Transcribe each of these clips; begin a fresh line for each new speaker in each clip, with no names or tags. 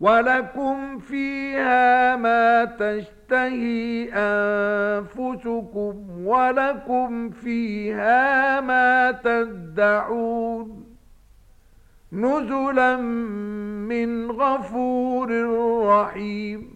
وَلَكُمْ فِيهَا مَا تَشْتَهِي أَنفُسُكُمْ وَلَكُمْ فِيهَا مَا تَدَّعُونَ نُزُلًا مِنْ غَفُورٍ رَحِيمٍ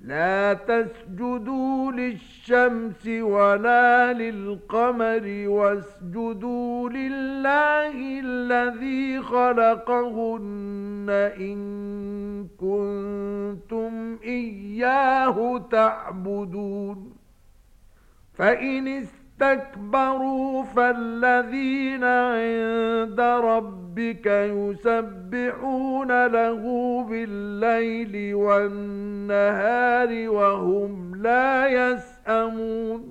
لا تسجدوا للشمس ولا للقمر واسجدوا لله الذي خلقهن إن كنتم إياه تعبدون. فإن استكبروا فالذين عند ربهم ربك يسبحون له بالليل والنهار وهم لا يسأمون